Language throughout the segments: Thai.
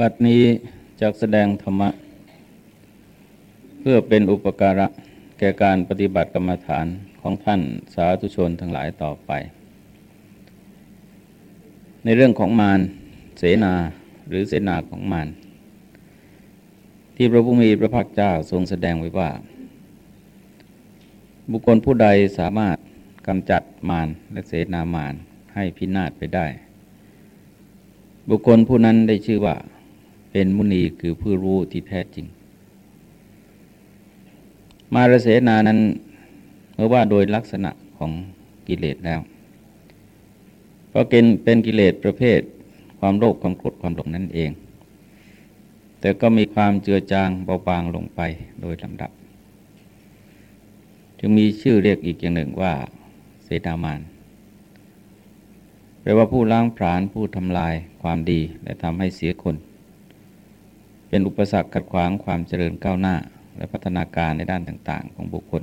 บัดนี้จักแสดงธรรมะ เพื่อเป็นอุปการะแก่การปฏิบัติกรรมฐานของท่านสาธุชนทั้งหลายต่อไป ในเรื่องของมารเสนาหรือเสนาของมารที่พระผู้มีพระภาคเจ้าทรงแสดงไว้ว่า บุคคลผู้ใดสามารถกำจัดมารและเสนามารให้พินาศไปได้ บุคคลผู้นั้นได้ชื่อว่า เป็นมุนีคือผู้รู้ที่แท้จริง มารเสนานั้นเมื่อว่าโดยลักษณะของกิเลสแล้ว ก็เป็นเป็นกิเลสประเภท ความโลภความโกรธความหลงนั่นเอง แต่ก็มีความเจือจางเบาบางลงไปโดยลำดับ จึงมีชื่อเรียกอีกอย่างหนึ่งว่า เสดามานแปลว่าผู้ล้างผลาญผู้ทำลายความดีและทำให้เสียคน เป็นอุปสรรคขัดขวางความเจริญก้าวหน้า และพัฒนาการในด้านต่างๆ ของบุคคล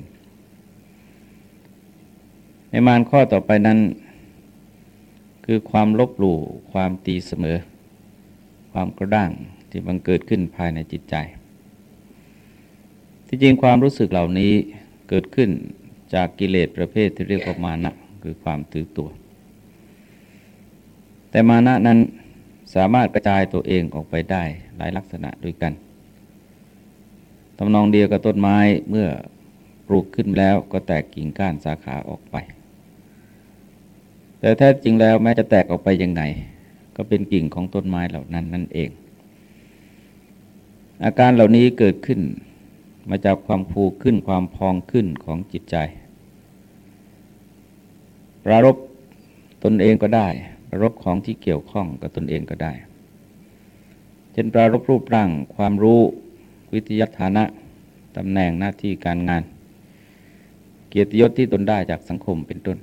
ในมารข้อต่อไปนั้น คือความลบหลู่ความตีเสมอ ความกระด้างที่บังเกิดขึ้นภายในจิตใจ ที่จริงความรู้สึกเหล่านี้เกิดขึ้นจากกิเลสประเภทที่เรียกว่ามานะคือความถือตัว แต่มานะนั้น สามารถกระจายตัวเองออกไปได้หลายลักษณะด้วยกันทำนองเดียวกับต้นไม้เมื่อปลูกขึ้นแล้วก็แตกกิ่งก้านสาขาออกไป แต่แท้จริงแล้วแม้จะแตกออกไปยังไง ก็เป็นกิ่งของต้นไม้เหล่านั้นนั่นเอง อาการเหล่านี้เกิดขึ้นมาจากความผูกขึ้นความพองขึ้นของจิตใจ ปรารบตนเองก็ได้ รรบของที่เกี่ยวข้องกับตนเองก็ได้ เช่นปรารบรูปร่าง ความรู้วิทยาฐานะตำแหน่งหน้าที่การงาน เกียรติยศที่ตนได้จากสังคมเป็นต้น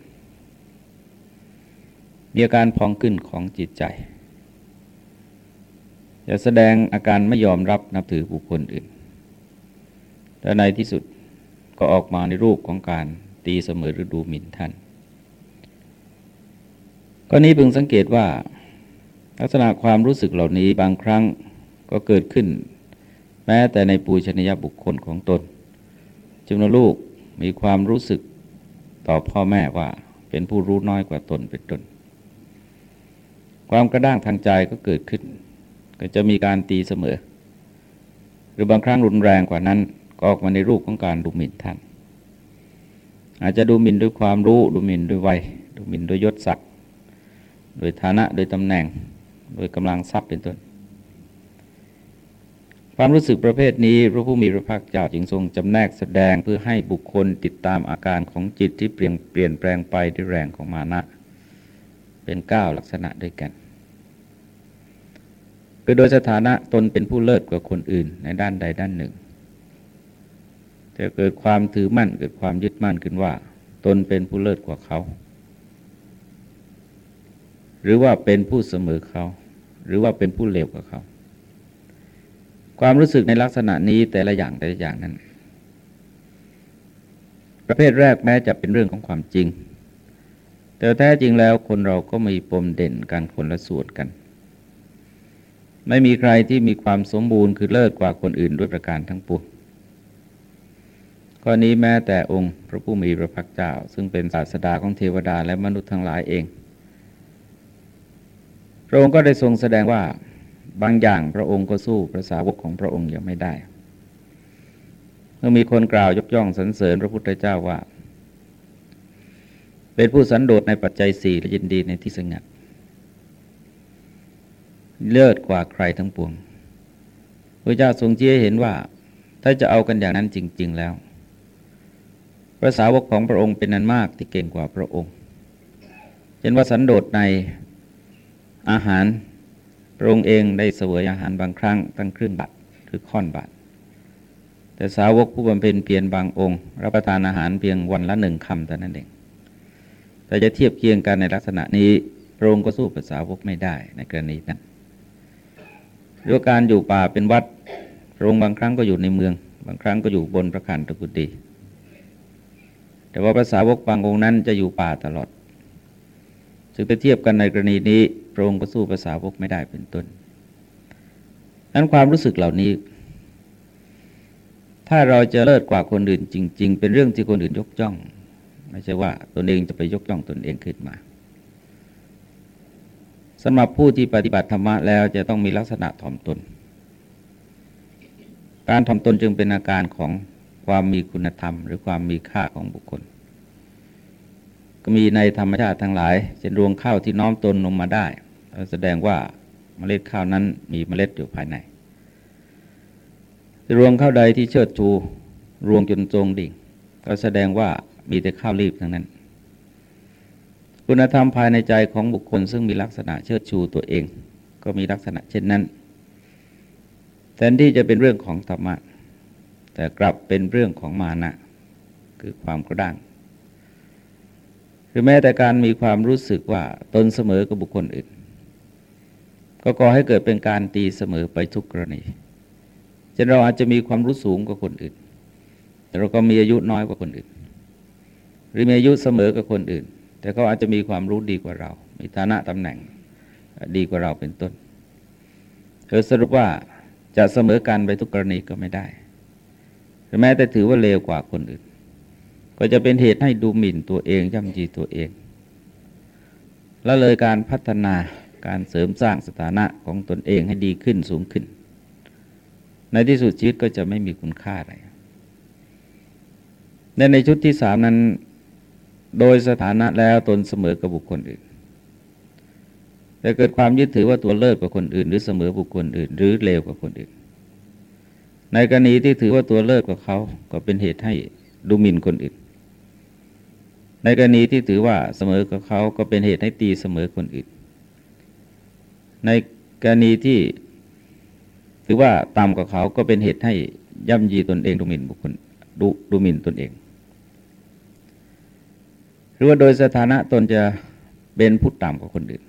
มีอาการพองขึ้นของจิตใจ จะแสดงอาการไม่ยอมรับนับถือบุคคลอื่น และในที่สุดก็ออกมาในรูปของการตีเสมอหรือดูหมิ่นท่าน ก็นี้พึงสังเกตว่า ลักษณะความรู้สึกเหล่านี้บางครั้งก็เกิดขึ้น แม้แต่ในปูชนียบุคคลของตนจำนวนลูกมีความรู้สึกต่อพ่อแม่ว่าเป็นผู้รู้น้อยกว่าตนเป็นต้นความกระด้างทางใจก็เกิดขึ้น ก็จะมีการตีเสมอ หรือบางครั้งรุนแรงกว่านั้นก็ออกมาในรูปของการดูหมิ่นท่าน อาจจะดูหมิ่นด้วยความรู้ดูหมิ่นด้วยวัยดูหมิ่นด้วยยศศักดิ์ โดยฐานะโดยตำแหน่ง โดยกำลังทรัพย์เป็นต้น ความรู้สึกประเภทนี้พระผู้มีพระภาคเจ้าจึงทรงจำแนกแสดงเพื่อให้บุคคลติดตามอาการของจิตที่เปลี่ยนเปลี่ยนแปลงไปด้วยแรงของมานะ เป็นเก้าลักษณะด้วยกันคือโดยสถานะตนเป็นผู้เลิศกว่าคนอื่นในด้านใดด้านหนึ่งแต่เกิดความถือมั่นเกิดความยึดมั่นขึ้นว่า ตนเป็นผู้เลิศกว่าเขา หรือว่าเป็นผู้เสมอเขา หรือว่าเป็นผู้เลวกว่าเขา ความรู้สึกในลักษณะนี้แต่ละอย่างแต่ละอย่างนั้น ประเภทแรกแม้จะเป็นเรื่องของความจริง แต่แท้จริงแล้วคนเราก็มีปมเด่นกันคนละส่วนกัน ไม่มีใครที่มีความสมบูรณ์คือเลิศกว่าคนอื่นด้วยประการทั้งปวงข้อนี้แม้แต่องค์พระผู้มีพระภาคเจ้า ซึ่งเป็นศาสดาของเทวดาและมนุษย์ทั้งหลายเอง พระองค์ก็ได้ทรงแสดงว่าบางอย่างพระองค์ก็สู้พระสาวกของพระองค์ยังไม่ได้ เมื่อมีคนกล่าวยกย่องสรรเสริญพระพุทธเจ้าว่า เป็นผู้สันโดษในปัจจัยสี่และยินดีในที่สงัด เลิศกว่าใครทั้งปวงพระเจ้าทรงเชี้เห็นว่า ถ้าจะเอากันอย่างนั้นจริง ๆแล้วพระสาวกของพระองค์เป็นนันมากที่เก่งกว่าพระองค์เช่นว่าสันโดษใน อาหารพระองค์เองได้เสวยอาหารบางครั้งตั้งครึ่งบาทหรือค่อนบาทแต่สาวกผู้บำเพ็ญเพียรบางองค์ รับประทานอาหารเพียงวันละหนึ่งคำแต่นั้นเอง แต่จะเทียบเคียงกันในลักษณะนี้พระองค์ก็สู้ภาษาวกไม่ได้ในกรณีนั้นเรื่องการอยู่ป่าเป็นวัดพระองค์บางครั้งก็อยู่ในเมือง บางครั้งก็อยู่บนพระขันตะกุฎีแต่ว่าภาษาวกบางองค์นั้นจะอยู่ป่าตลอด ซึ่งไปเทียบกันในกรณีนี้ พระองค์ก็สู้ภาษาวกไม่ได้เป็นต้นนั้นความรู้สึกเหล่านี้ ถ้าเราจะเลิศกว่าคนอื่นจริง ๆ เป็นเรื่องที่คนอื่นยกย่อง ไม่ใช่ว่าตนเองจะไปยกย่องตนเองขึ้นมาสำหรับผู้ที่ปฏิบัติธรรมะแล้วจะต้องมีลักษณะถ่อมตน การถ่อมตนจึงเป็นอาการของความมีคุณธรรม หรือความมีค่าของบุคคล ก็มีในธรรมชาติทั้งหลายเช่นรวงข้าวที่น้อมตนลงมาได้ แสดงว่าเมล็ดข้าวนั้นมีเมล็ดอยู่ภายในรวงข้าวใดที่เชิดชูรวงจนทรงดิ่ง ก็แสดงว่ามีแต่ข้าวรีบทั้งนั้น คุณธรรมภายในใจของบุคคลซึ่งมีลักษณะเชิดชูตัวเอง ก็มีลักษณะเช่นนั้นแทนที่จะเป็นเรื่องของธรรมะ แต่กลับเป็นเรื่องของมานะ คือความกระด้างหรือแม้แต่การมีความรู้สึกว่าตนเสมอกับบุคคลอื่น ก็ก่อให้เกิดเป็นการตีเสมอไปทุกกรณีช่นเราอาจจะมีความรู้สูงกว่าคนอื่น แต่เราก็มีอายุน้อยกว่าคนอื่น หรือมีอายุเสมอกับคนอื่น แต่เขาอาจจะมีความรู้ดีกว่าเรา มีฐานะตำแหน่งดีกว่าเราเป็นต้นเธอสรุปว่าจะเสมอกันไปทุกกรณีก็ไม่ได้หรือแม้แต่ถือว่าเลวกว่าคนอื่น ก็จะเป็นเหตุให้ดูหมิ่นตัวเองย่ำยีตัวเอง และเลยการพัฒนา การเสริมสร้างสถานะของตนเองให้ดีขึ้นสูงขึ้น ในที่สุดชีวิตก็จะไม่มีคุณค่าอะไรในในชุดที่สามนั้น โดยสถานะแล้วตนเสมอกับบุคคลอื่น แต่เกิดความยึดถือว่าตัวเลิศกว่าคนอื่น หรือเสมอบุคคลอื่น หรือเลวกว่าคนอื่น ในกรณีที่ถือว่าตัวเลิศกว่าเขาก็เป็นเหตุให้ดูหมิ่นคนอื่น ในกรณีที่ถือว่าเสมอกับเขาก็เป็นเหตุให้ตีเสมอคนอื่น ในกรณีที่หรือว่าต่ำกว่าเขาก็เป็นเหตุให้ย่ำยีตนเองดูหมิ่นบุคคลดูดูหมิ่นตนเอง หรือว่าโดยสถานะตนจะเป็นผู้ต่ำกว่าคนอื่น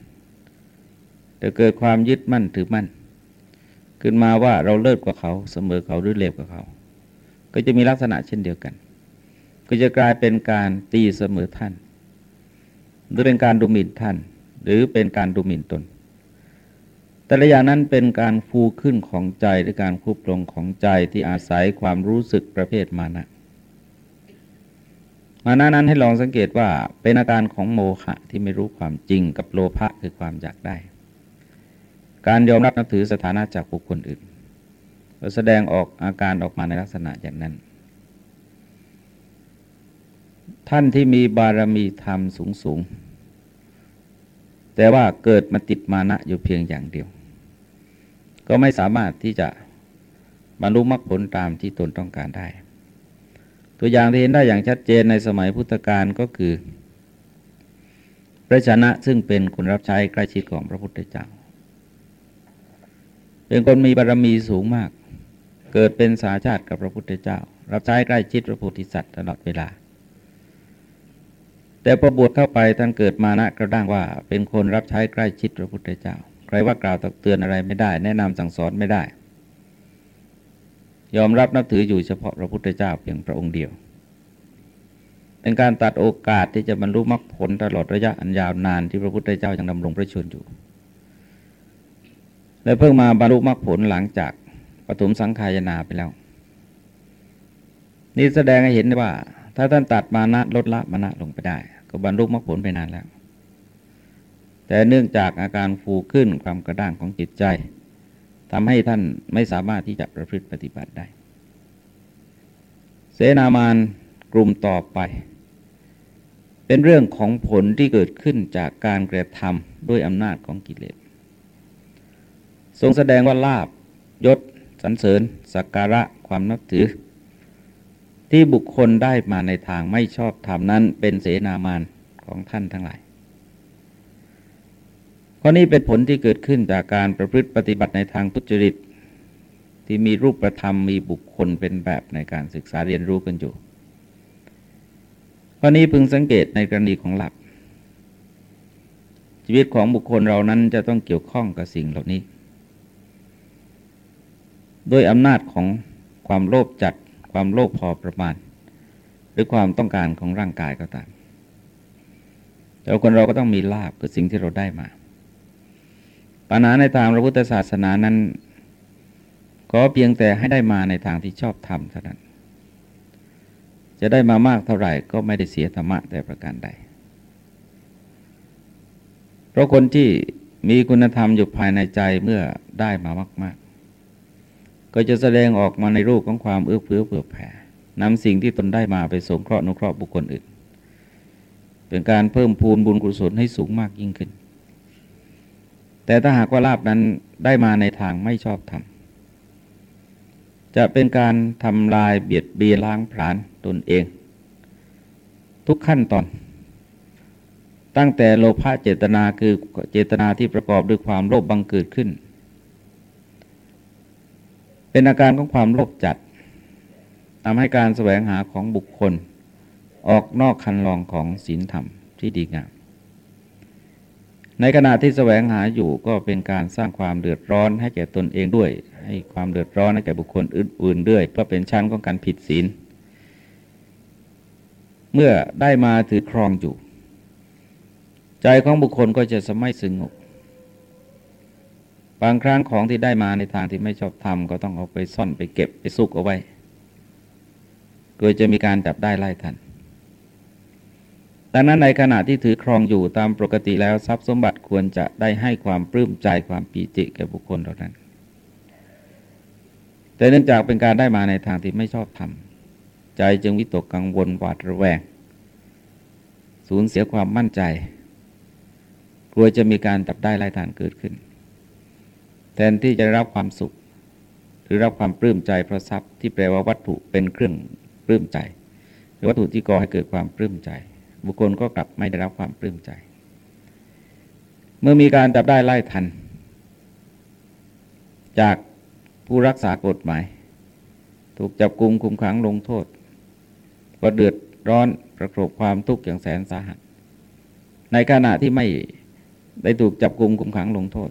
แต่เกิดความยึดมั่นถือมั่น ขึ้นมาว่าเราเลิศกว่าเขาเสมอเขาหรือเลวกว่าเขา ก็จะมีลักษณะเช่นเดียวกัน ก็จะกลายเป็นการตีเสมอท่าน หรือเป็นการดูหมิ่นท่าน หรือเป็นการดูหมิ่นตน แต่ละอย่างนั้นเป็นการฟูขึ้นของใจหรือการคุบลงของใจที่อาศัยความรู้สึกประเภทมานะมานะนั้นให้ลองสังเกตว่าเป็นอาการของโมหะที่ไม่รู้ความจริงกับโลภะคือความอยากได้ การยอมรับนับถือสถานะจากบุคคลอื่นแสดงออกอาการออกมาในลักษณะอย่างนั้น ท่านที่มีบารมีธรรมสูงสูงแต่ว่าเกิดมาติดมานะอยู่เพียงอย่างเดียว ก็ไม่สามารถที่จะบรรลุมรรคผลตามที่ตนต้องการได้ ตัวอย่างที่เห็นได้อย่างชัดเจนในสมัยพุทธกาลก็คือ พระชนะซึ่งเป็นคนรับใช้ใกล้ชิดของพระพุทธเจ้า เป็นคนมีบารรมีสูงมาก เกิดเป็นสาชาติกับพระพุทธเจ้า รับใช้ใกล้ชิดพระโพธิสัตว์ตลอดเวลา แต่พอบวชเข้าไปท่านเกิดมานะกระด้างว่าเป็นคนรับใช้ใกล้ชิดพระพุทธเจ้า ใครว่ากล่าวตักเตือนอะไรไม่ได้ แนะนำสั่งสอนไม่ได้ ยอมรับนับถืออยู่เฉพาะพระพุทธเจ้าเพียงพระองค์เดียว เป็นการตัดโอกาสที่จะบรรลุมรรคผลตลอดระยะอันยาวนานที่พระพุทธเจ้ายังดำรงพระชนอยู่ และเพิ่งมาบรรลุมรรคผลหลังจากปฐมสังขายนาไปแล้ว นี่แสดงให้เห็นว่า ถ้าท่านตัดมานะลดละมานะลงไปได้ ก็บรรลุมรรคผลไปนานแล้ว แต่เนื่องจากอาการฟูขึ้นความกระด้างของจิตใจทำให้ท่านไม่สามารถที่จะประพฤติปฏิบัติได้ เสนามานกลุ่มต่อไป เป็นเรื่องของผลที่เกิดขึ้นจากการกระทำด้วยอำนาจของกิเลส ทรงแสดงว่าลาบยศสรรเสริญสักการะความนับถือ ที่บุคคลได้มาในทางไม่ชอบธรรมนั้นเป็นเสนามานของท่านทั้งหลาย ราะนี้เป็นผลที่เกิดขึ้นจากการประพฤติปฏิบัติในทางทุจริต ที่มีรูปประธรรมมีบุคคลเป็นแบบในการศึกษาเรียนรู้กันอยู่ ข้อนี้พึงสังเกตในกรณีของหลับ ชีวิตของบุคคลเรานั้นจะต้องเกี่ยวข้องกับสิ่งเหล่านี้ ด้วยอำนาจของความโลภจัดความโลภพอประมาณ หรือความต้องการของร่างกายก็ตามแต่คนเราก็ต้องมีลาบคือสิ่งที่เราได้มา ปัญหาในทางพระพุทธศาสนานั้น ก็เพียงแต่ให้ได้มาในทางที่ชอบทำเท่านั้น จะได้มามากเท่าไหร่ก็ไม่ได้เสียธรรมะแต่ประการใด เพราะคนที่มีคุณธรรมอยู่ภายในใจเมื่อได้มามาก ๆ ก็จะแสดงออกมาในรูปของความเอื้อเฟื้อเผื่อแผ่นำสิ่งที่ตนได้มาไปสงเคราะห์นุเคราะห์บุคคลอื่น เป็นการเพิ่มพูนบุญกุศลให้สูงมากยิ่งขึ้น แต่ถ้าหากว่าลาบนั้นได้มาในทางไม่ชอบธรรมจะเป็นการทำลายเบียดเบียนล้างผลาญตนเอง ทุกขั้นตอน ตั้งแต่โลภะเจตนาคือเจตนาที่ประกอบด้วยความโลภบังเกิดขึ้น เป็นอาการของความโลภจัดทำให้การแสวงหาของบุคคล ออกนอกคันลองของศีลธรรมที่ดีงาม ในขณะที่แสวงหาอยู่ก็เป็นการสร้างความเดือดร้อนให้แก่ตนเองด้วย ให้ความเดือดร้อนให้แก่บุคคลอื่นๆด้วย เพื่อเป็นชั้นของการผิดศีล เมื่อได้มาถือครองอยู่ ใจของบุคคลก็จะสมัยสงบบางครั้งของที่ได้มาในทางที่ไม่ชอบทำก็ต้องเอาไปซ่อนไปเก็บไปซุกเอาไว้กลัวจะมีการจับได้ไล่ทัน ดังนั้นในขณะที่ถือครองอยู่ตามปกติแล้วทรัพย์สมบัติควรจะได้ให้ความปลื้มใจความปีติแก่บุคคลเหล่านั้น แต่เนื่องจากเป็นการได้มาในทางที่ไม่ชอบทำใจจึงวิตกกังวลหวาดระแวง สูญเสียความมั่นใจ กลัวจะมีการจับได้ไล่ทานเกิดขึ้น แทนที่จะรับความสุข หรือรับความปลื้มใจเพราะทรัพย์ที่แปลว่าวัตถุเป็นเครื่องปลื้มใจ หรือวัตถุที่ก่อให้เกิดความปลื้มใจ บุคคลก็กลับไม่ได้รับความปลื้มใจ เมื่อมีการจับได้ไล่ทัน จากผู้รักษากฎหมาย ถูกจับกุมคุมขังลงโทษก็เดือดร้อนประกบความทุกข์อย่างแสนสาหัส ในขณะที่ไม่ได้ถูกจับกุมคุมขังลงโทษ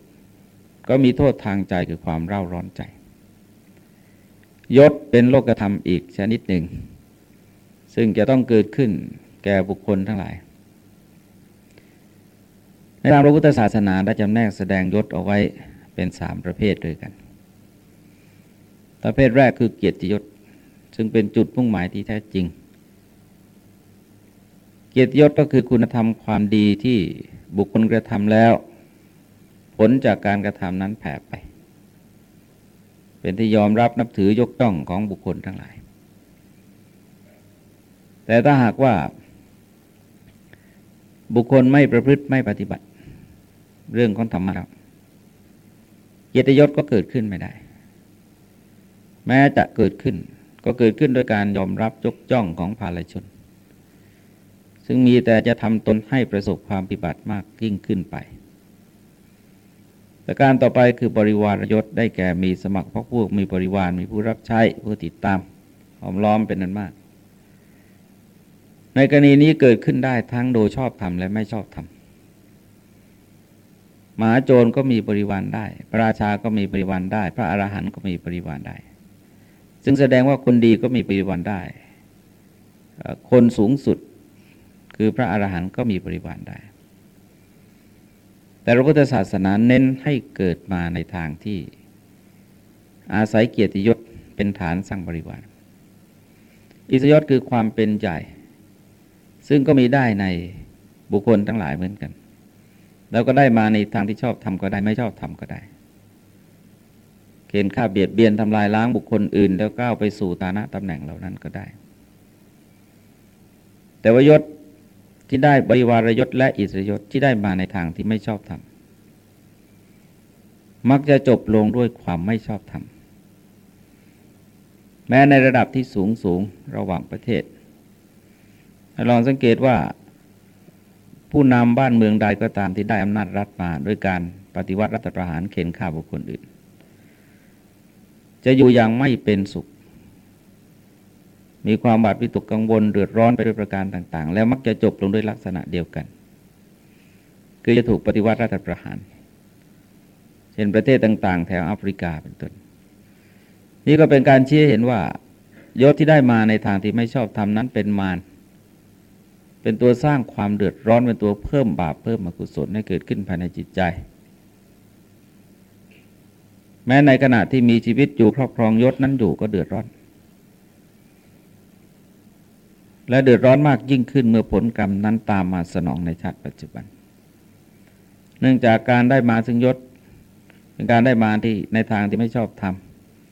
ก็มีโทษทางใจคือความเร่าร้อนใจ ยศเป็นโลกธรรมอีกชนิดหนึ่ง ซึ่งจะต้องเกิดขึ้น แก่บุคคลทั้งหลาย ในทางพระพุทธศาสนาได้จำแนกแสดงยศเอาไว้เป็นสามประเภทด้วยกัน ประเภทแรกคือเกียรติยศ ซึ่งเป็นจุดมุ่งหมายที่แท้จริง เกียรติยศก็คือคุณธรรมความดีที่บุคคลกระทำแล้ว ผลจากการกระทำนั้นแผ่ไป เป็นที่ยอมรับนับถือยกย่องของบุคคลทั้งหลายแต่ถ้าหากว่า บุคคลไม่ประพฤติไม่ปฏิบัติ เรื่องของธรรมะครับเกียรติยศก็เกิดขึ้นไม่ได้ แม้จะเกิดขึ้น ก็เกิดขึ้นโดยการยอมรับยกย่องของภาลชน ซึ่งมีแต่จะทำตนให้ประสบความปิบัติมากยิ่งขึ้นไปประการต่อไปคือบริวารยศได้แก่มีสมัครพวกพวกมีบริวารมีผู้รับใช้ผู้ติดตามหอมล้อมเป็นนั้นมาก ในกรณีนี้เกิดขึ้นได้ทั้งโดยชอบธรรมและไม่ชอบธรรมมหาโจรก็มีบริวารได้ พระราชาก็มีบริวารได้ พระอรหันต์ก็มีบริวารได้ ซึ่งแสดงว่าคนดีก็มีบริวารได้ คนสูงสุดคือพระอรหันต์ก็มีบริวารได้ แต่พระพุทธศาสนาเน้นให้เกิดมาในทางที่อาศัยเกียรติยศเป็นฐานสร้างบริวาร อิสยศคือความเป็นใหญ่ ซึ่งก็มีได้ในบุคคลทั้งหลายเหมือนกัน แล้วก็ได้มาในทางที่ชอบทำก็ได้ไม่ชอบทำก็ได้เกณฑ์ฆ่าเบียดเบียนทำลายล้างบุคคลอื่น แล้วก้าวไปสู่ฐานะตำแหน่งเหล่านั้นก็ได้ แต่ว่ายศที่ได้บริวารยศและอิสรยศที่ได้มาในทางที่ไม่ชอบทำมักจะจบลงด้วยความไม่ชอบธรรมแม้ในระดับที่สูงสูงระหว่างประเทศ ลองสังเกตว่าผู้นำบ้านเมืองใดก็ตามที่ได้อำนาจรัฐมาด้วยการปฏิวัติรัฐประหารเข็นฆ่าบุคคลอื่น จะอยู่อย่างไม่เป็นสุข มีความบาดวิตกกังวลเดือดร้อนไปด้วยประการต่าง ๆ แล้วมักจะจบลงด้วยลักษณะเดียวกัน คือจะถูกปฏิวัติรัฐประหาร เช่นประเทศต่างๆ แถวแอฟริกาเป็นต้นนี่ก็เป็นการชี้เห็นว่ายศที่ได้มาในทางที่ไม่ชอบทำนั้นเป็นมาร เป็นตัวสร้างความเดือดร้อนเป็นตัวเพิ่มบาปเพิ่มอกุศลให้เกิดขึ้นภายในจิตใจ แม้ในขณะที่มีชีวิตอยู่ครอบครองยศนั้นอยู่ก็เดือดร้อน และเดือดร้อนมากยิ่งขึ้นเมื่อผลกรรมนั้นตามมาสนองในชาติปัจจุบัน เนื่องจากการได้มาซึ่งยศเป็นการได้มาที่ในทางที่ไม่ชอบท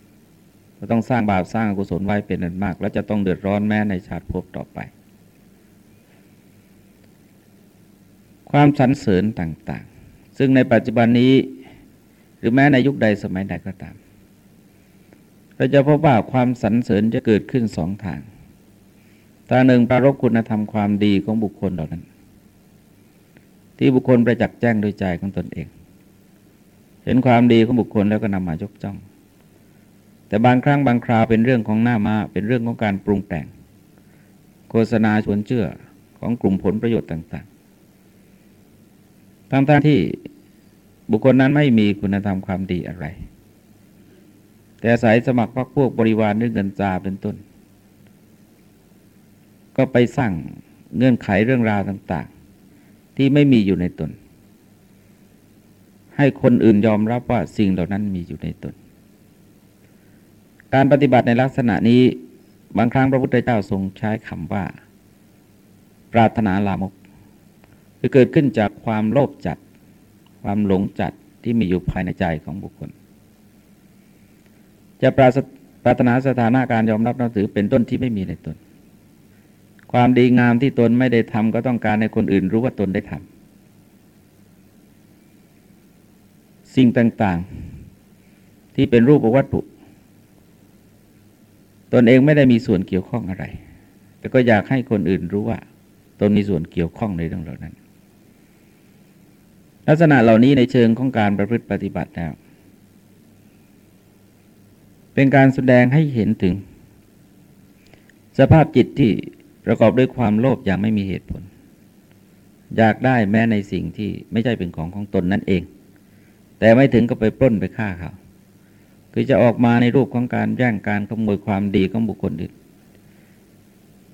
ำก็ต้องสร้างบาปสร้างอกุศลไว้เป็นอันมาก และจะต้องเดือดร้อนแม้ในชาติภพต่อไป ความสรรเสริญต่างๆ ซึ่งในปัจจุบันนี้หรือแม้ในยุคใดสมัยใดก็ตาม เราจะพบว่าความสรรเสริญจะเกิดขึ้นสองทางทางหนึ่งประรบคุณธรรมความดีของบุคคลเหล่านั้น ที่บุคคลประจักษ์แจ้งโดยใจของตนเอง เห็นความดีของบุคคลแล้วก็นำมายกจ้อง แต่บางครั้งบางคราวเป็นเรื่องของหน้ามาเป็นเรื่องของการปรุงแต่ง โฆษณาชวนเชื่อของกลุ่มผลประโยชน์ต่างๆ ทั้งๆที่บุคคลนั้นไม่มีคุณธรรมความดีอะไร แต่อาศัยสมัครพรรคพวกบริวารเรื่องเงินจาเป็นต้น ก็ไปสร้างเงื่อนไขเรื่องราวต่าง ๆ ที่ไม่มีอยู่ในตน ให้คนอื่นยอมรับว่าสิ่งเหล่านั้นมีอยู่ในตน การปฏิบัติในลักษณะนี้บางครั้งพระพุทธเจ้าทรงใช้คำว่า ปรารถนาลามก คือเกิดขึ้นจากความโลภจัด ความหลงจัดที่มีอยู่ภายในใจของบุคคล จะปราปรารถนาสถานาการยอมรับนับถือเป็นต้นที่ไม่มีในตน ความดีงามที่ตนไม่ได้ทำก็ต้องการในคนอื่นรู้ว่าตนได้ทำสิ่งต่างๆ ที่เป็นรูปวัตถุ ตนเองไม่ได้มีส่วนเกี่ยวข้องอะไร แต่ก็อยากให้คนอื่นรู้ว่า ตนมีส่วนเกี่ยวข้องในเรื่องเหล่านั้น ลักษณะเหล่านี้ในเชิงของการประพฤติปฏิบัติแล้ว เป็นการแสดงให้เห็นถึง สภาพจิตที่ประกอบด้วยความโลภอย่างไม่มีเหตุผล อยากได้แม้ในสิ่งที่ไม่ใช่เป็นของของตนนั่นเอง แต่ไม่ถึงก็ไปปล้นไปฆ่าเขา คือจะออกมาในรูปของการแย่งการขโมยความดีของบุคคลอื่น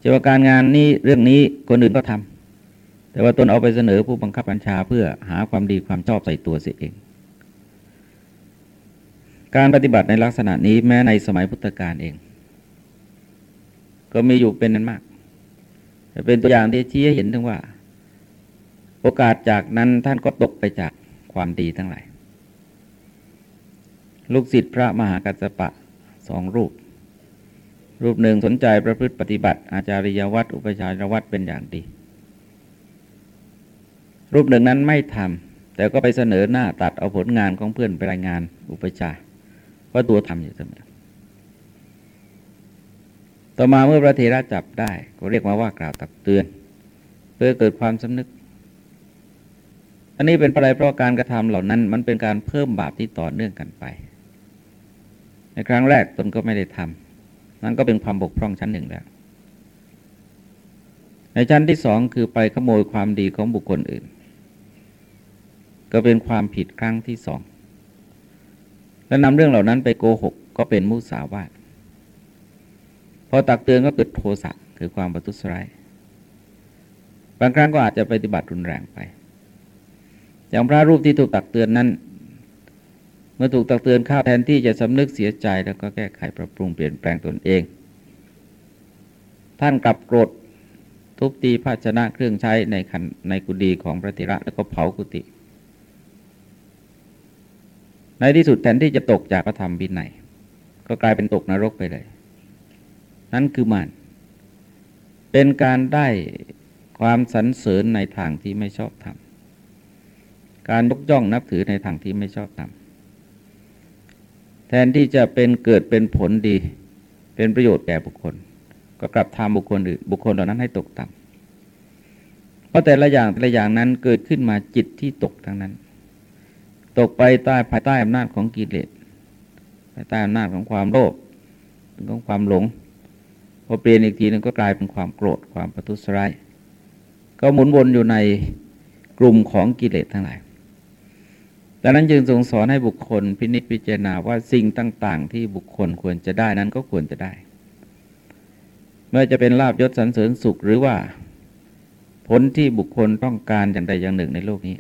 จะว่าการงานนี้เรื่องนี้คนอื่นก็ทำ แต่ว่าตนเอาไปเสนอผู้บังคับบัญชาเพื่อหาความดีความชอบใส่ตัวเสียเอง การปฏิบัติในลักษณะนี้แม้ในสมัยพุทธกาลเอง ก็มีอยู่เป็นนั้นมากเป็นตัวอย่างที่ชี้ให้เห็นถึงว่า โอกาสจากนั้นท่านก็ตกไปจากความดีทั้งหลาย ลูกศิษย์พระมหากัสปะสองรูป รูปหนึ่งสนใจประพฤติปฏิบัติ อาจาริยวัตรอุปชารวัตรเป็นอย่างดี รูปหนึ่งนั้นไม่ทำแต่ก็ไปเสนอหน้าตัดเอาผลงานของเพื่อนไปรายงานอุปชาว่าตัวทำอยู่เสมอต่อมาเมื่อพระเทระจับได้ก็เรียกมาว่ากล่าวตักเตือน เพื่อเกิดความสำนึก อันนี้เป็นอะไรเพราะการกระทำเหล่านั้น มันเป็นการเพิ่มบาปที่ต่อเนื่องกันไป ในครั้งแรกตนก็ไม่ได้ทำนั่นก็เป็นความบกพร่องชั้นหนึ่งแล้ว ในชั้นที่สองคือไปขโมยความดีของบุคคลอื่น ก็เป็นความผิดครั้งที่สอง และนำเรื่องเหล่านั้นไปโกหกก็เป็นมุสาวาทพอตักเตือนก็เกิดโทสะคือความประทุษร้ายบางครั้งก็อาจจะปฏิบัติรุนแรงไป อย่างพระรูปที่ถูกตักเตือนนั้น เมื่อถูกตักเตือนข้าแทนที่จะสำนึกเสียใจแล้วก็แก้ไขปรับปรุงเปลี่ยนแปลงตนเอง ท่านกลับโกรธทุบตีภาชนะเครื่องใช้ในขันในกุฏิของพระธิระแล้วก็เผากุฏิ ในที่สุดแทนที่จะตกจากพระธรรมบินัยก็กลายเป็นตกนรกไปเลย นั่นคือมัน เป็นการได้ความสรรเสริญในทางที่ไม่ชอบทำการยกย่องนับถือในทางที่ไม่ชอบทำแทนที่จะเป็นเกิดเป็นผลดี เป็นประโยชน์แก่บุคคล ก็กลับทำบุคคลอื่นบุคคลเหล่านั้นให้ตกต่ำเพราะแต่ละอย่างแต่ละอย่างนั้นเกิดขึ้นมาจิตที่ตกทั้งนั้น ตกไปใต้ภายใต้อำนาจของกิเลสภายใต้อำนาจของความโลภของความหลงพอเปลี่ยนอีกทีนึงก็กลายเป็นความโกรธความประทุษร้ายก็หมุนวนอยู่ในกลุ่มของกิเลสทั้งหลายดังนั้นจึงทรงสอนให้บุคคลพินิจพิจารณาว่าสิ่งต่าง ๆ ที่บุคคลควรจะได้นั้นก็ควรจะได้ เมื่อจะเป็นลาบยศสรรเสริญสุขหรือว่า ผลที่บุคคลต้องการอย่างใดอย่างหนึ่งในโลกนี้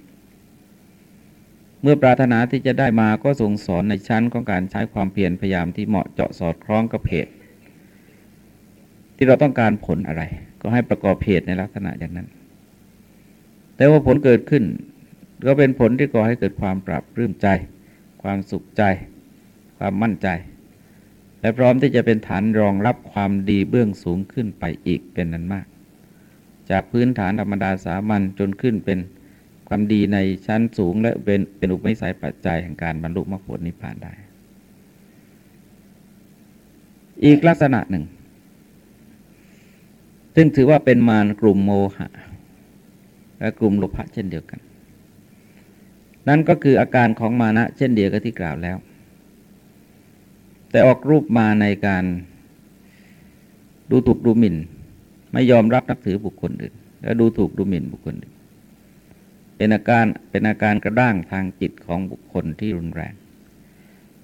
เมื่อปรารถนาที่จะได้มาก็ทรงสอนในชั้นของการใช้ความเพียรพยายามที่เหมาะเจาะสอดคล้องกับเหตุที่เราต้องการผลอะไร ก็ให้ประกอบเหตุในลักษณะอย่างนั้น แต่ว่าผลเกิดขึ้น ก็เป็นผลที่ก่อให้เกิดความปรับรื้มใจ ความสุขใจ ความมั่นใจ และพร้อมที่จะเป็นฐานรองรับความดีเบื้องสูงขึ้นไปอีกเป็นนั้นมาก จากพื้นฐานธรรมดาสามัญจนขึ้นเป็น ความดีในชั้นสูงและเป็นเป็นอุปนิสัยปัจจัยแห่งการบรรลุมรรคผลนิพพานได้ อีกลักษณะหนึ่ง ซึ่งถือว่าเป็นมารกลุ่มโมหะ และกลุ่มโลภะเช่นเดียวกัน นั่นก็คืออาการของมานะเช่นเดียวกับที่กล่าวแล้ว แต่ออกรูปมาในการดูถูกดูหมิ่น ไม่ยอมรับนับถือบุคคลอื่น และดูถูกดูหมิ่นบุคคลอื่น เป็นอาการเป็นอาการกระด้างทางจิตของบุคคลที่รุนแรง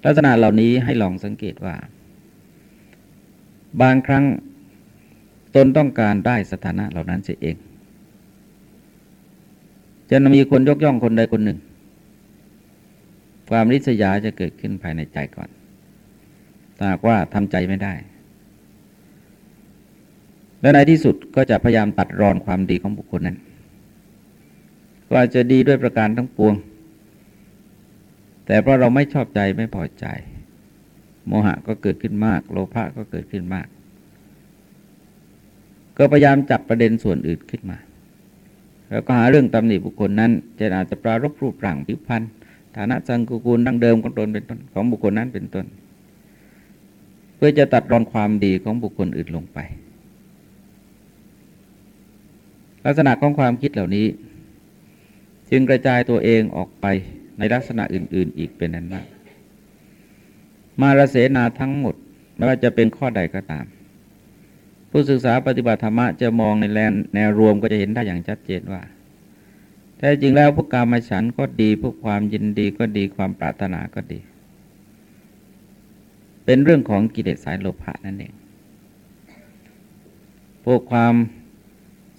ลักษณะเหล่านี้ให้ลองสังเกตว่า บางครั้งตนต้องการได้สถานะเหล่านั้นเสียเองจะมีคนยกย่องคนใดคนหนึ่ง ความริษยาจะเกิดขึ้นภายในใจก่อนถ้าว่าทำใจไม่ได้ และในที่สุดก็จะพยายามตัดรอนความดีของบุคคลนั้น ก็อาจจะดีด้วยประการทั้งปวง แต่เพราะเราไม่ชอบใจไม่พอใจ โมหะก็เกิดขึ้นมาก โลภะก็เกิดขึ้นมาก ก็พยายามจับประเด็นส่วนอื่นขึ้นมา แล้วก็หาเรื่องตำหนิบุคคลนั้นจะอาจจะปรารบรูปร่างผิวพรรณฐานะสังกุกูลดั้งเดิมของตนเป็นต้นของบุคคลนั้นเป็นต้น เพื่อจะตัดรอนความดีของบุคคลอื่นลงไป ลักษณะของความคิดเหล่านี้ จึงกระจายตัวเองออกไปในลักษณะอื่น ๆ อีกเป็นนั้นมาก มาราเสนาทั้งหมดไม่ว่าจะเป็นข้อใดก็ตาม ผู้ศึกษาปฏิบัติธรรมะจะมองในแนวแนวรวมก็จะเห็นได้อย่างชัดเจนว่าแท้จริงแล้วพวกกามฉันก็ดีพวกความยินดีก็ดีความปรารถนาก็ดี เป็นเรื่องของกิเลสสายโลภะนั่นเองพวกความ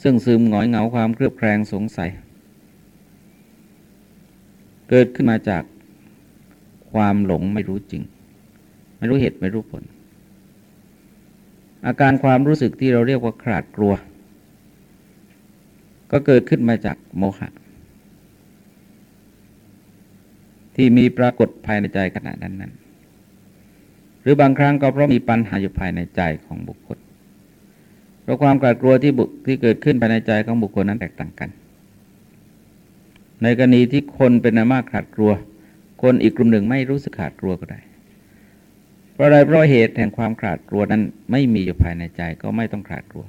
ซึ่งซึมหงอยเหงาความเครือบแคลงสงสัย เกิดขึ้นมาจากความหลงไม่รู้จริง ไม่รู้เหตุไม่รู้ผล อาการความรู้สึกที่เราเรียกว่าขาดกลัว ก็เกิดขึ้นมาจากโมหะ ที่มีปรากฏภายในใจขณะนั้นนั้นหรือบางครั้งก็เพราะมีปัญหาอยู่ภายในใจของบุคคลเพราะความกลัดกลัวที่บุที่เกิดขึ้นภายในใจของบุคคลนั้นแตกต่างกัน ในกรณีที่คนเป็นนามากขาดกลัว คนอีกกลุ่มหนึ่งไม่รู้สึกขาดกลัวก็ได้เพราะอะไรเพราะเหตุแห่งความขาดกลัวนั้นไม่มีอยู่ภายในใจก็ไม่ต้องขาดกลัว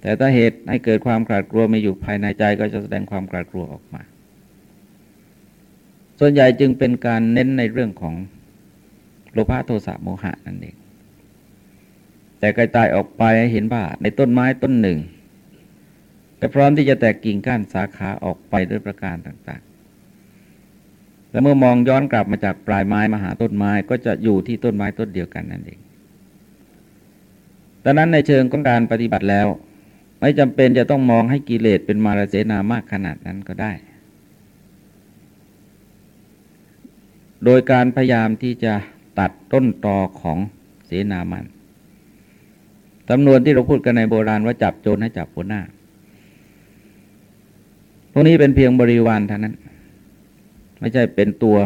แต่ถ้าเหตุให้เกิดความขาดกลัวมีอยู่ภายในใจก็จะแสดงความขาดกลัวออกมา ส่วนใหญ่จึงเป็นการเน้นในเรื่องของโลภะโทสะโมหะนั่นเองแต่กระจายออกไปให้เห็นว่าในต้นไม้ต้นหนึ่ง แต่พร้อมที่จะแตกกิ่งก้านสาขาออกไปด้วยประการต่างๆ และเมื่อมองย้อนกลับมาจากปลายไม้มาหาต้นไม้ก็จะอยู่ที่ต้นไม้ต้นเดียวกันนั่นเองดังนั้นในเชิงของการปฏิบัติแล้ว ไม่จำเป็นจะต้องมองให้กิเลสเป็นมารเสนามากขนาดนั้นก็ได้ โดยการพยายามที่จะตัดต้นตอของเสนามันจำนวนที่เราพูดกันในโบราณว่าจับโจรให้จับหัวหน้า วกนี้เป็นเพียงบริวารเท่านั้น ไม่ใช่เป็นตัว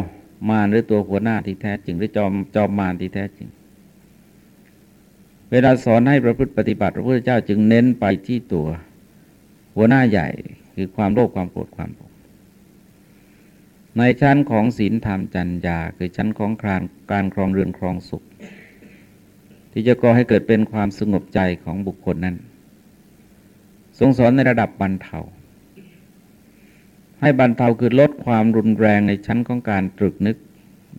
มารหรือตัวหัวหน้าที่แท้จริง หรือจอมจอมมารที่แท้จริง เวลาสอนให้ประพฤติปฏิบัติพระพุทธเจ้าจึงเน้นไปที่ตัว หัวหน้าใหญ่คือความโลภความโกรธความหลงในชั้นของศีลธรรมจัญญาคือชั้นของการการครองเรือนครองสุข ที่จะก่อให้เกิดเป็นความสงบใจของบุคคลนั้นทรงสอนในระดับบรรเทา ให้บรรเทาคือลดความรุนแรงในชั้นของการตรึกนึก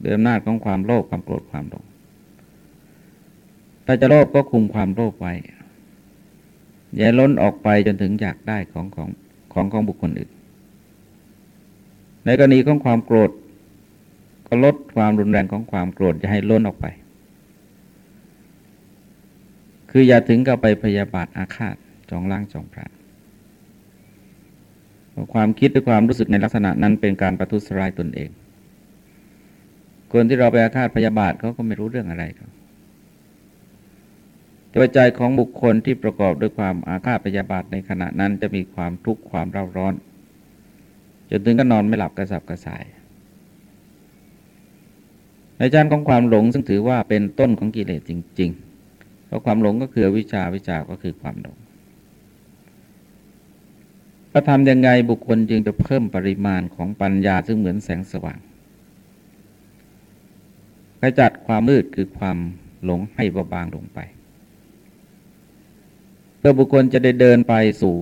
เดิมหน้าของความโลภความโกรธความหลงถ้าจะโลภก็คุมความโลภไว้ อย่าล้นออกไปจนถึงอยากได้ของของของของบุคคลอื่น ในกรณีของความโกรธ ก็ลดความรุนแรงของความโกรธจะให้ล้นออกไป คืออย่าถึงกับไปพยาบาทอาฆาตจองล่างจองพระ ความคิดหรือความรู้สึกในลักษณะนั้นเป็นการประทุษร้ายตนเอง คนที่เราไปอาฆาตพยาบาทเขาก็ไม่รู้เรื่องอะไรครับแต่ใจของบุคคลที่ประกอบด้วยความอาฆาตพยาบาทในขณะนั้นจะมีความทุกข์ความเร่าร้อน จนถึงก็นอนไม่หลับกระสับกระส่ายในชั้นของความหลงซึ่งถือว่าเป็นต้นของกิเลสจริง ๆ เพราะความหลงก็คือวิชาวิชาก็คือความหลง ก็ทำยังไงบุคคลจึงจะเพิ่มปริมาณของปัญญาซึ่งเหมือนแสงสว่างขจัดความมืดคือความหลงให้เบาบางลงไป เพื่อบุคคลจะได้เดินไปสู่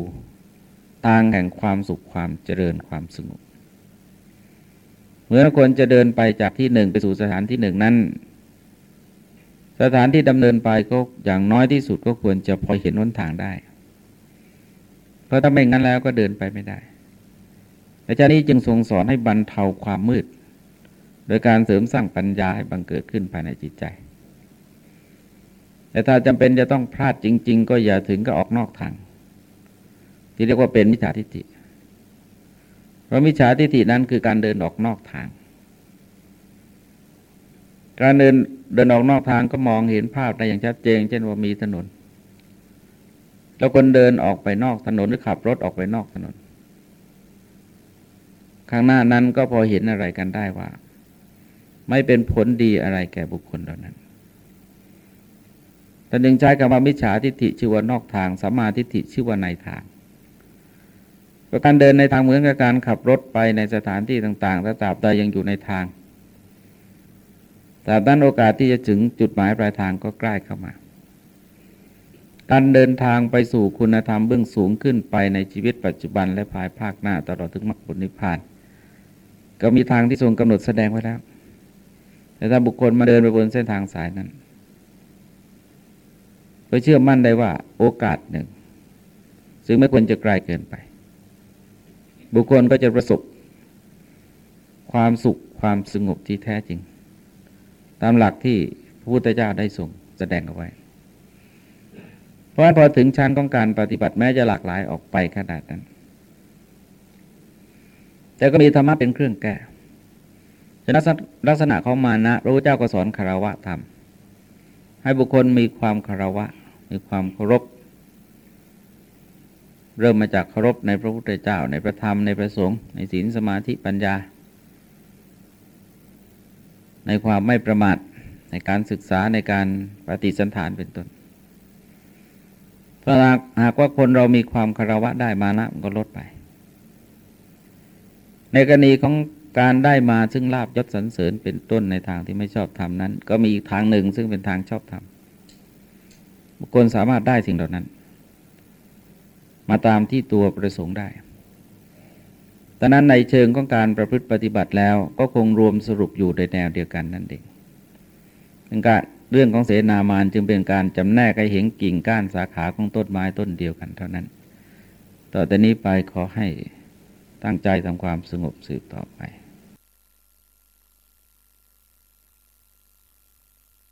ทางแห่งความสุขความเจริญความสงบเมื่อคนจะเดินไปจากที่หนึ่งไปสู่สถานที่หนึ่งนั้น สถานที่ดำเนินไปก็อย่างน้อยที่สุดก็ควรจะพอเห็นวนทางได้ เพราะถ้าไม่งั้นแล้วก็เดินไปไม่ได้ อาจารย์นี้จึงทรงสอนให้บรรเทาความมืด โดยการเสริมสร้างปัญญาให้บังเกิดขึ้นภายในจิตใจ แต่ถ้าจำเป็นจะต้องพลาดจริง ๆ ก็อย่าถึงก็ออกนอกทาง ที่เรียกว่าเป็นมิจฉาทิฏฐิ เพราะมิจฉาทิฏฐินั้นคือการเดินออกนอกทาง การเดินเดินออกนอกทางก็มองเห็นภาพได้อย่างชัดเจน เช่นว่ามีถนน แล้วคนเดินออกไปนอกถนนหรือขับรถออกไปนอกถนน ข้างหน้านั้นก็พอเห็นอะไรกันได้ว่า ไม่เป็นผลดีอะไรแก่บุคคลเหล่านั้นแต่หนึ่งใช้คำว่ามิจฉาทิฏฐิชื่อว่านอกทางสัมมาทิฏฐิชื่อว่าในทางการเดินในทางเหมือนกับการขับรถไปในสถานที่ต่างๆถ้าตราบใดยังอยู่ในทางตราบนั้นโอกาสที่จะถึงจุดหมายปลายทางก็ใกล้เข้ามา การเดินทางไปสู่คุณธรรมเบื้องสูงขึ้นไปในชีวิตปัจจุบันและภายภาคหน้าตลอดถึงมรรคผลนิพพาน ก็มีทางที่ทรงกำหนดแสดงไว้แล้ว แต่ถ้าบุคคลมาเดินไปบนเส้นทางสายนั้นก็เชื่อมั่นได้ว่าโอกาสหนึ่ง ซึ่งไม่ควรจะไกลเกินไป บุคคลก็จะประสบ ความสุขความสงบที่แท้จริง ตามหลักที่พระพุทธเจ้าได้ทรงแสดงเอาไว้ ราะพอถึงชั้นของการปฏิบัติแม้จะหลากหลายออกไปขนาดนั้น แต่ก็มีธรรมะเป็นเครื่องแก้ฉะนั้นลักษณะของมานะพระพุทธเจ้าก็สอนคารวะธรรม ให้บุคคลมีความคารวะ มีความเคารพ เริ่มมาจากเคารพในพระพุทธเจ้า ในพระธรรมในพระสงฆ์ในศีลสมาธิปัญญา ในความไม่ประมาทในการศึกษาในการปฏิสันฐานเป็นต้น ถ้าหากว่าคนเรามีความคารวะได้มานะมันก็ลดไป ในกรณีของการได้มาซึ่งลาบยศสรรเสริญเป็นต้นในทางที่ไม่ชอบทำนั้น ก็มีอีกทางหนึ่งซึ่งเป็นทางชอบทำบุคคลสามารถได้สิ่งเหล่านั้น มาตามที่ตัวประสงค์ได้ดังนั้นในเชิงของการประพฤติปฏิบัติแล้วก็คงรวมสรุปอยู่ในแนวเดียวกันนั่นเองเป็นการ เรื่องของเสนามานจึงเป็นการจำแนกให้เห็นกิ่งก้านสาขาของต้นไม้ต้นเดียวกันเท่านั้น ต่อแต่นี้ไปขอให้ตั้งใจทำความสงบสืบต่อไป